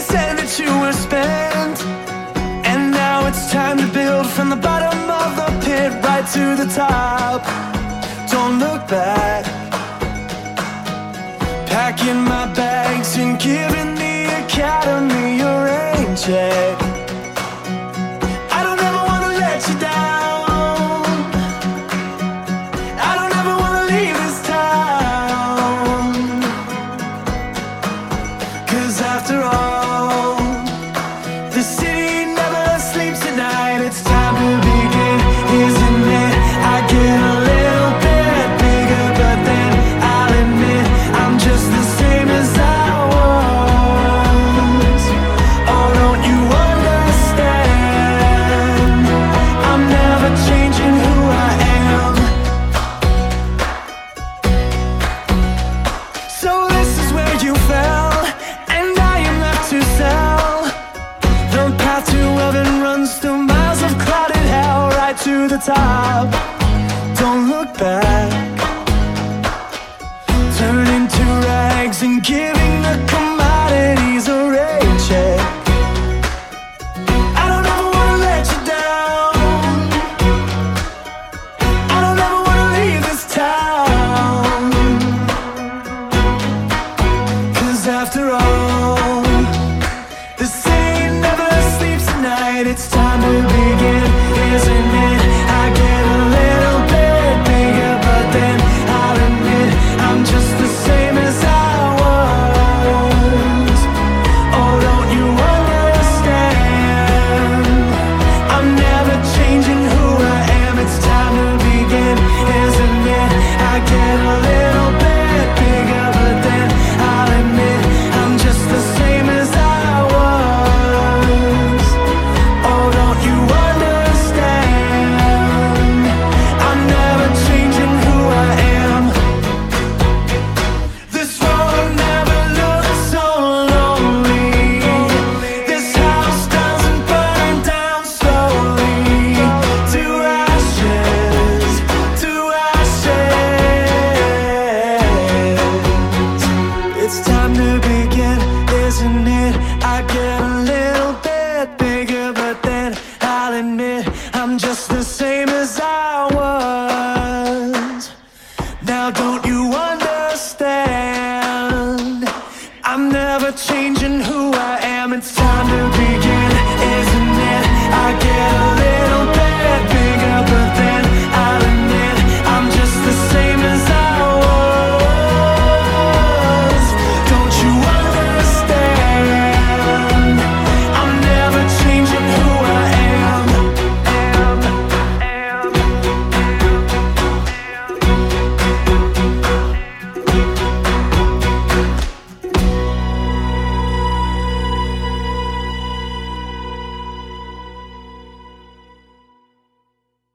said that you were spent. And now it's time to build from the bottom of the pit right to the top. Don't look back. Packing my bags and giving the academy a rain check. I don't ever wanna let you down. I don't ever wanna leave this town. After all It's time to begin, to the top. Don't look back. Turning to rags and giving the commodities a rate check. I don't ever wanna let you down. I don't ever wanna leave this town. Cause after all, begin, isn't it? I admit I'm just the same as I was. Now, don't you understand? I'm never changing who.